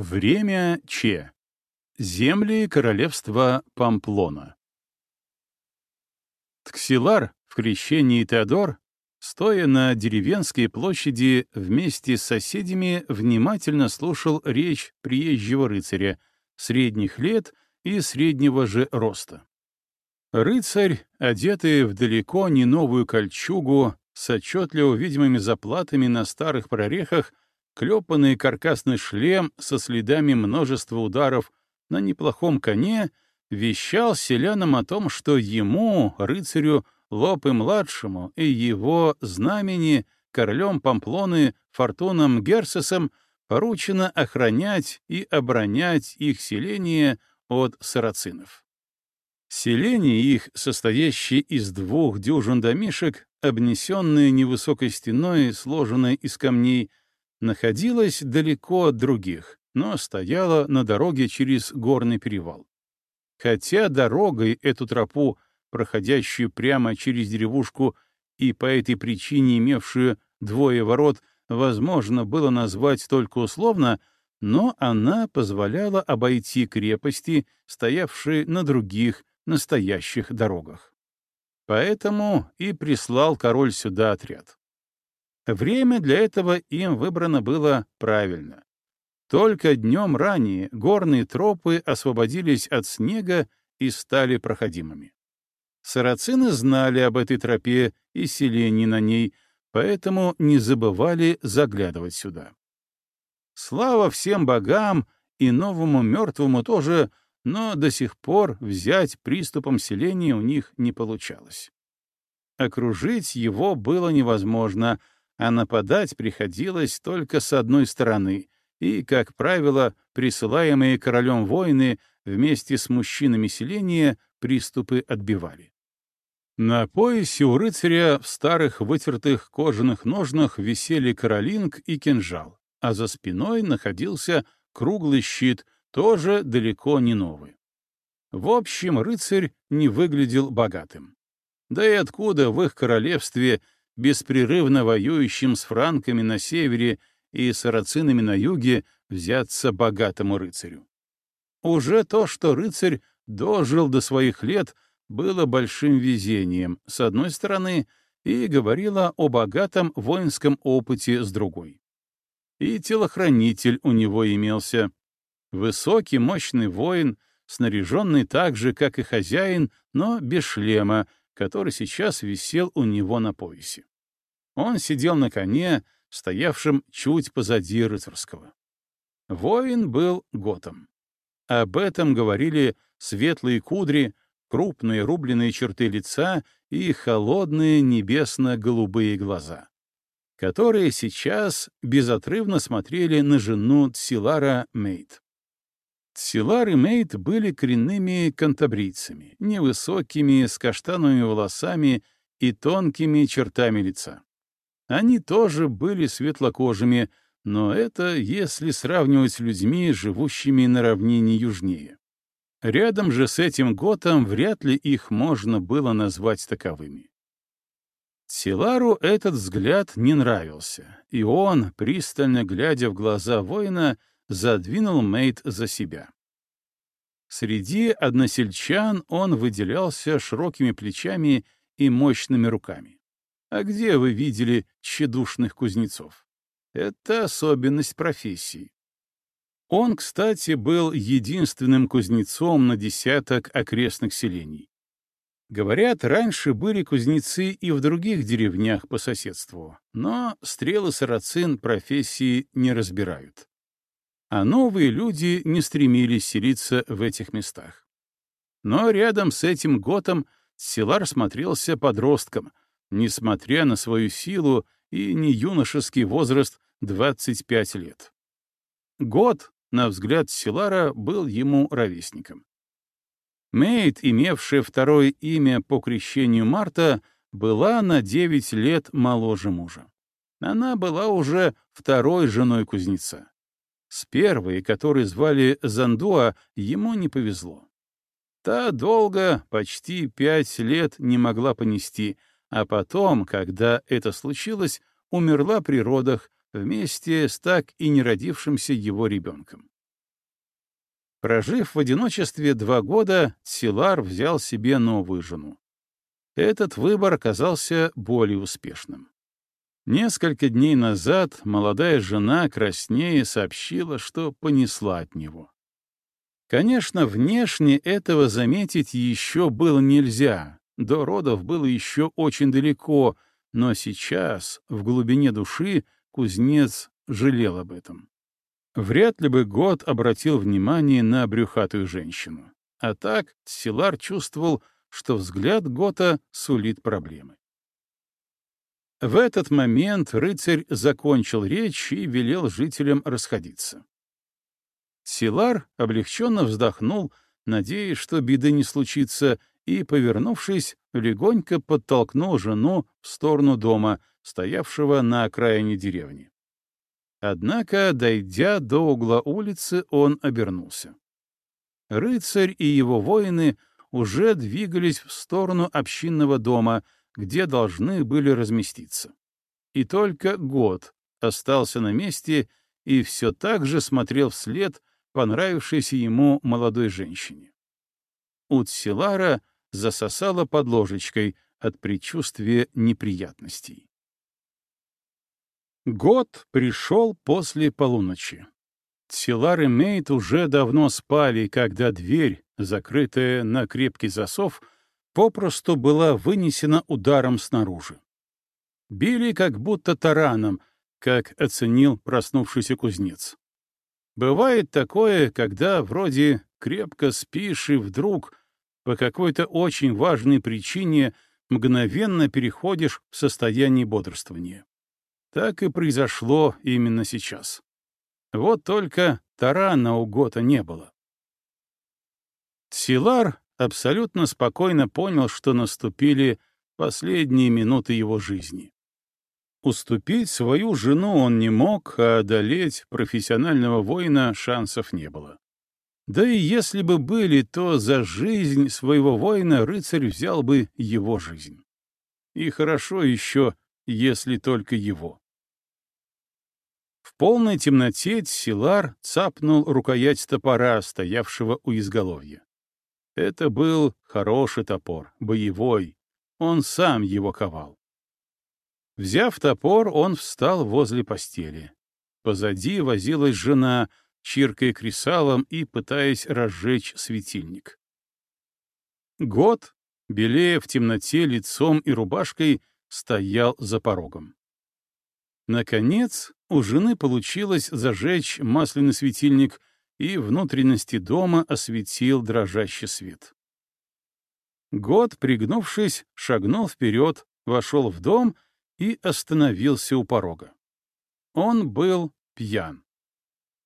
Время Че. Земли королевства Памплона. Тксилар в крещении Теодор, стоя на деревенской площади вместе с соседями, внимательно слушал речь приезжего рыцаря, средних лет и среднего же роста. Рыцарь, одетый в далеко не новую кольчугу, с отчетливо видимыми заплатами на старых прорехах, клепанный каркасный шлем со следами множества ударов на неплохом коне вещал селянам о том, что ему, рыцарю Лопы-младшему и его знамени, королем Памплоны Фортуном Герсесом, поручено охранять и оборонять их селение от сарацинов. Селение их, состоящее из двух дюжин домишек, обнесенное невысокой стеной, сложенной из камней, находилась далеко от других, но стояла на дороге через горный перевал. Хотя дорогой эту тропу, проходящую прямо через деревушку и по этой причине имевшую двое ворот, возможно было назвать только условно, но она позволяла обойти крепости, стоявшие на других настоящих дорогах. Поэтому и прислал король сюда отряд. Время для этого им выбрано было правильно. Только днем ранее горные тропы освободились от снега и стали проходимыми. Сарацины знали об этой тропе и селении на ней, поэтому не забывали заглядывать сюда. Слава всем богам и новому мертвому тоже, но до сих пор взять приступом селения у них не получалось. Окружить его было невозможно, а нападать приходилось только с одной стороны, и, как правило, присылаемые королем воины вместе с мужчинами селения приступы отбивали. На поясе у рыцаря в старых вытертых кожаных ножнах висели каролинг и кинжал, а за спиной находился круглый щит, тоже далеко не новый. В общем, рыцарь не выглядел богатым. Да и откуда в их королевстве беспрерывно воюющим с франками на севере и сарацинами на юге, взяться богатому рыцарю. Уже то, что рыцарь дожил до своих лет, было большим везением, с одной стороны, и говорило о богатом воинском опыте с другой. И телохранитель у него имелся. Высокий, мощный воин, снаряженный так же, как и хозяин, но без шлема, который сейчас висел у него на поясе. Он сидел на коне, стоявшем чуть позади рыцарского. Воин был готом. Об этом говорили светлые кудри, крупные рубленые черты лица и холодные небесно-голубые глаза, которые сейчас безотрывно смотрели на жену Тсилара Мейт. Тсилар и Мейт были коренными кантабрийцами, невысокими, с каштановыми волосами и тонкими чертами лица. Они тоже были светлокожими, но это если сравнивать с людьми, живущими на равнине южнее. Рядом же с этим готом вряд ли их можно было назвать таковыми. Силару этот взгляд не нравился, и он, пристально глядя в глаза воина, задвинул Мейт за себя. Среди односельчан он выделялся широкими плечами и мощными руками. А где вы видели тщедушных кузнецов? Это особенность профессии. Он, кстати, был единственным кузнецом на десяток окрестных селений. Говорят, раньше были кузнецы и в других деревнях по соседству, но стрелы сарацин профессии не разбирают. А новые люди не стремились селиться в этих местах. Но рядом с этим готом Силар смотрелся подростком, несмотря на свою силу и не юношеский возраст 25 лет. Год, на взгляд Силара, был ему ровесником. Мейд, имевшая второе имя по крещению Марта, была на 9 лет моложе мужа. Она была уже второй женой кузнеца. С первой, которой звали Зандуа, ему не повезло. Та долго, почти пять лет, не могла понести — а потом, когда это случилось, умерла при родах вместе с так и не родившимся его ребенком. Прожив в одиночестве два года, Силар взял себе новую жену. Этот выбор оказался более успешным. Несколько дней назад молодая жена краснее сообщила, что понесла от него. Конечно, внешне этого заметить еще было нельзя, до родов было еще очень далеко, но сейчас, в глубине души, кузнец жалел об этом. Вряд ли бы год обратил внимание на брюхатую женщину. А так Силар чувствовал, что взгляд Гота сулит проблемы. В этот момент рыцарь закончил речь и велел жителям расходиться. Силар облегченно вздохнул, надеясь, что беды не случится, и, повернувшись, легонько подтолкнул жену в сторону дома, стоявшего на окраине деревни. Однако, дойдя до угла улицы, он обернулся. Рыцарь и его воины уже двигались в сторону общинного дома, где должны были разместиться. И только год остался на месте и все так же смотрел вслед понравившейся ему молодой женщине. Утсилара засосала под ложечкой от предчувствия неприятностей. Год пришел после полуночи. Силар и Мейт уже давно спали, когда дверь, закрытая на крепкий засов, попросту была вынесена ударом снаружи. Били как будто тараном, как оценил проснувшийся кузнец. Бывает такое, когда вроде крепко спишь и вдруг по какой-то очень важной причине мгновенно переходишь в состояние бодрствования. Так и произошло именно сейчас. Вот только тарана у Гота не было. Силар абсолютно спокойно понял, что наступили последние минуты его жизни. Уступить свою жену он не мог, а одолеть профессионального воина шансов не было. Да и если бы были, то за жизнь своего воина рыцарь взял бы его жизнь. И хорошо еще, если только его. В полной темноте Силар цапнул рукоять топора, стоявшего у изголовья. Это был хороший топор, боевой. Он сам его ковал. Взяв топор, он встал возле постели. Позади возилась жена, чиркая кресалом и пытаясь разжечь светильник. Год, белее в темноте лицом и рубашкой, стоял за порогом. Наконец, у жены получилось зажечь масляный светильник, и внутренности дома осветил дрожащий свет. Год, пригнувшись, шагнул вперед, вошел в дом — и остановился у порога. Он был пьян.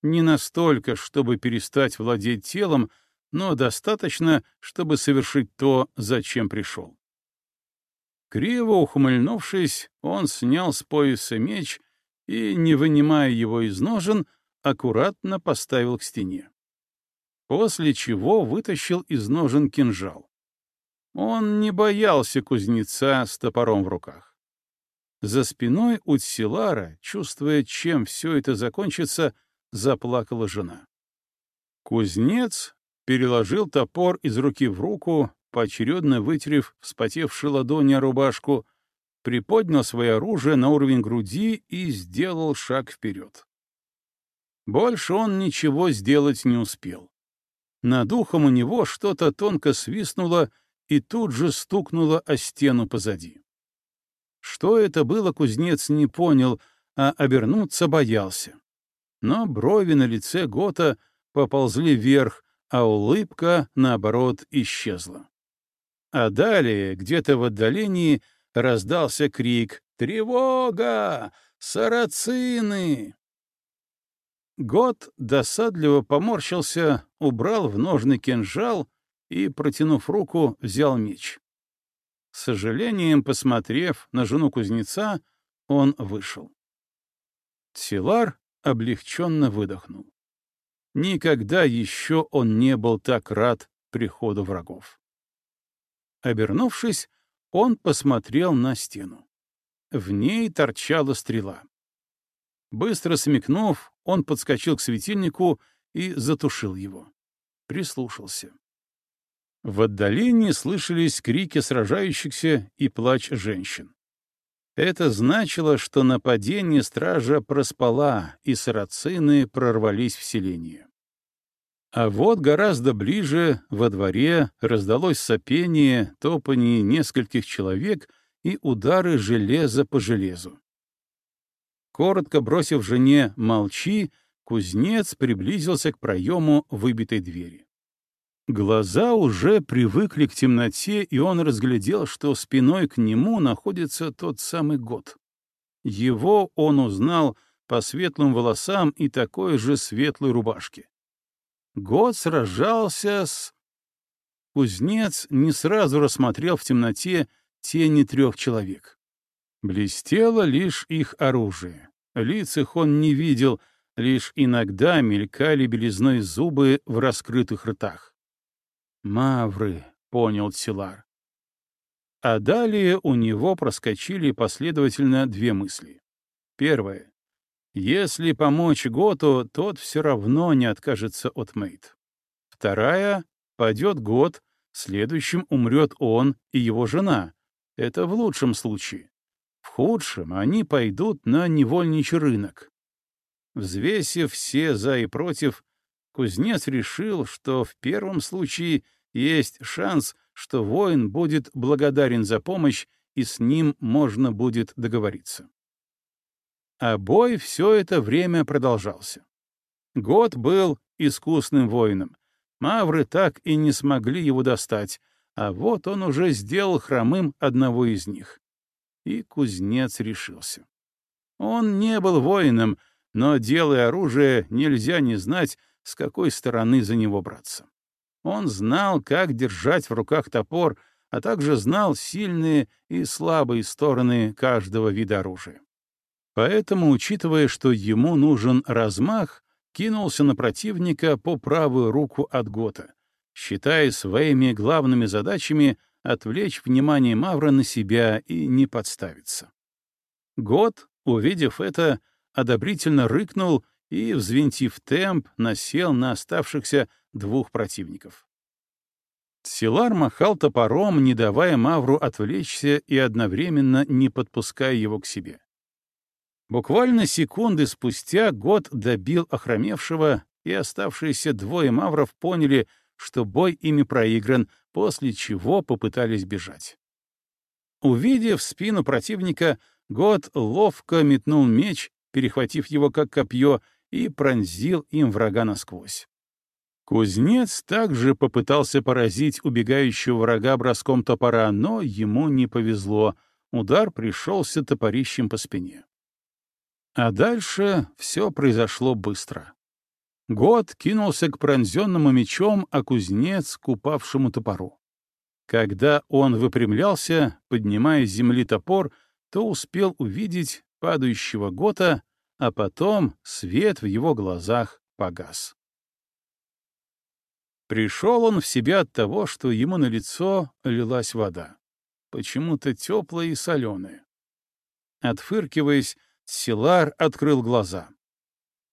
Не настолько, чтобы перестать владеть телом, но достаточно, чтобы совершить то, зачем пришел. Криво ухмыльнувшись, он снял с пояса меч и, не вынимая его из ножен, аккуратно поставил к стене. После чего вытащил из ножен кинжал. Он не боялся кузнеца с топором в руках. За спиной у Тсилара, чувствуя, чем все это закончится, заплакала жена. Кузнец переложил топор из руки в руку, поочередно вытерев вспотевшие ладони о рубашку, приподнял свое оружие на уровень груди и сделал шаг вперед. Больше он ничего сделать не успел. Над ухом у него что-то тонко свистнуло и тут же стукнуло о стену позади. Что это было, кузнец не понял, а обернуться боялся. Но брови на лице Гота поползли вверх, а улыбка, наоборот, исчезла. А далее, где-то в отдалении, раздался крик «Тревога! Сарацины!» Гот досадливо поморщился, убрал в ножны кинжал и, протянув руку, взял меч. С сожалением посмотрев на жену кузнеца, он вышел. Силар облегченно выдохнул. Никогда еще он не был так рад приходу врагов. Обернувшись, он посмотрел на стену. В ней торчала стрела. Быстро смекнув, он подскочил к светильнику и затушил его. прислушался. В отдалении слышались крики сражающихся и плач женщин. Это значило, что нападение стража проспала, и сарацины прорвались в селение. А вот гораздо ближе, во дворе, раздалось сопение, топание нескольких человек и удары железа по железу. Коротко бросив жене «молчи», кузнец приблизился к проему выбитой двери. Глаза уже привыкли к темноте, и он разглядел, что спиной к нему находится тот самый год. Его он узнал по светлым волосам и такой же светлой рубашке. Год сражался с... Кузнец не сразу рассмотрел в темноте тени трех человек. Блестело лишь их оружие. Лиц их он не видел, лишь иногда мелькали белизной зубы в раскрытых ртах. «Мавры», — понял Силар. А далее у него проскочили последовательно две мысли. Первое. Если помочь Готу, тот все равно не откажется от Мейт. Вторая. Падет год, следующим умрет он и его жена. Это в лучшем случае. В худшем они пойдут на невольничий рынок. Взвесив все «за» и «против», кузнец решил, что в первом случае есть шанс, что воин будет благодарен за помощь, и с ним можно будет договориться. А бой все это время продолжался. Год был искусным воином. Мавры так и не смогли его достать, а вот он уже сделал хромым одного из них. И кузнец решился. Он не был воином, но, делая оружие, нельзя не знать, с какой стороны за него браться. Он знал, как держать в руках топор, а также знал сильные и слабые стороны каждого вида оружия. Поэтому, учитывая, что ему нужен размах, кинулся на противника по правую руку от Гота, считая своими главными задачами отвлечь внимание Мавра на себя и не подставиться. Гот, увидев это, одобрительно рыкнул и, взвинтив темп, насел на оставшихся двух противников. Силар махал топором, не давая Мавру отвлечься и одновременно не подпуская его к себе. Буквально секунды спустя год добил охромевшего, и оставшиеся двое мавров поняли, что бой ими проигран, после чего попытались бежать. Увидев спину противника, год ловко метнул меч, перехватив его как копье, и пронзил им врага насквозь. Кузнец также попытался поразить убегающего врага броском топора, но ему не повезло, удар пришелся топорищем по спине. А дальше все произошло быстро. Год кинулся к пронзенному мечом, а кузнец — к упавшему топору. Когда он выпрямлялся, поднимая с земли топор, то успел увидеть падающего Гота а потом свет в его глазах погас. Пришел он в себя от того, что ему на лицо лилась вода, почему-то теплая и соленая. Отфыркиваясь, Силар открыл глаза.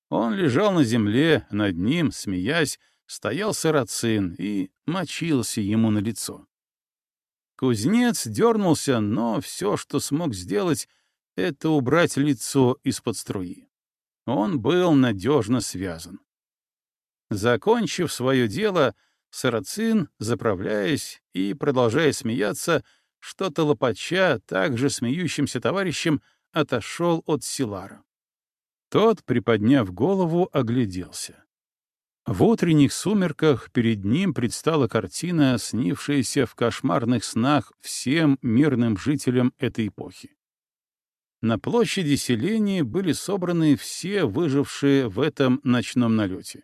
Он лежал на земле, над ним, смеясь, стоял сарацин и мочился ему на лицо. Кузнец дернулся, но все, что смог сделать, — это убрать лицо из-под струи. Он был надежно связан. Закончив свое дело, Сарацин, заправляясь и продолжая смеяться, что-то лопача, также смеющимся товарищем, отошел от Силара. Тот, приподняв голову, огляделся. В утренних сумерках перед ним предстала картина, снившаяся в кошмарных снах всем мирным жителям этой эпохи. На площади селения были собраны все выжившие в этом ночном налете.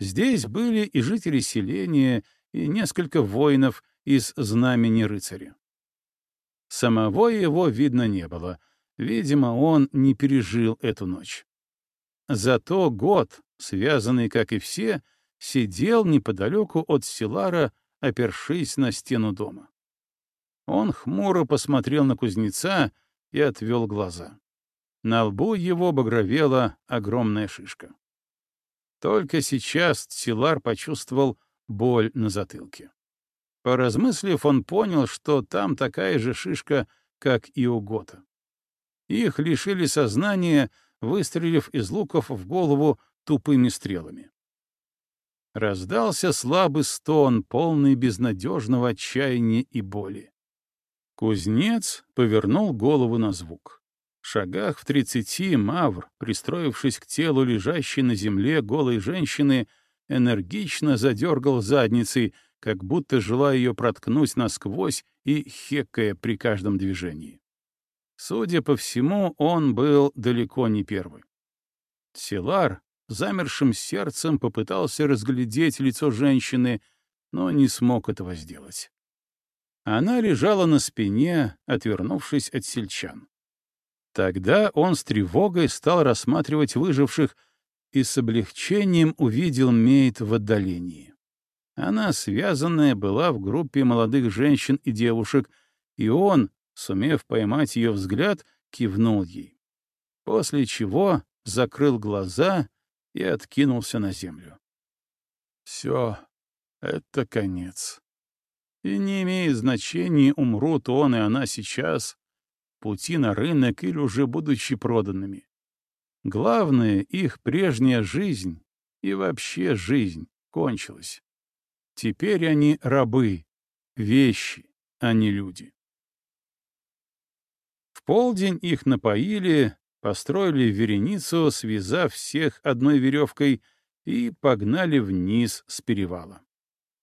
Здесь были и жители селения, и несколько воинов из знамени рыцаря. Самого его видно не было. Видимо, он не пережил эту ночь. Зато год, связанный, как и все, сидел неподалеку от Силара, опершись на стену дома. Он хмуро посмотрел на кузнеца, и отвел глаза. На лбу его багровела огромная шишка. Только сейчас Силар почувствовал боль на затылке. Поразмыслив, он понял, что там такая же шишка, как и у Гота. Их лишили сознания, выстрелив из луков в голову тупыми стрелами. Раздался слабый стон, полный безнадежного отчаяния и боли. Кузнец повернул голову на звук. В шагах в тридцати Мавр, пристроившись к телу лежащей на земле голой женщины, энергично задергал задницей, как будто желая ее проткнуть насквозь и хекая при каждом движении. Судя по всему, он был далеко не первый. Силар замершим сердцем попытался разглядеть лицо женщины, но не смог этого сделать. Она лежала на спине, отвернувшись от сельчан. Тогда он с тревогой стал рассматривать выживших и с облегчением увидел Мейт в отдалении. Она, связанная, была в группе молодых женщин и девушек, и он, сумев поймать ее взгляд, кивнул ей. После чего закрыл глаза и откинулся на землю. Все, это конец. И не имеет значения, умрут он и она сейчас, пути на рынок или уже будучи проданными. Главное, их прежняя жизнь и вообще жизнь кончилась. Теперь они рабы, вещи, а не люди. В полдень их напоили, построили вереницу, связав всех одной веревкой, и погнали вниз с перевала.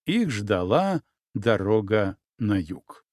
Их ждала дорога на юг.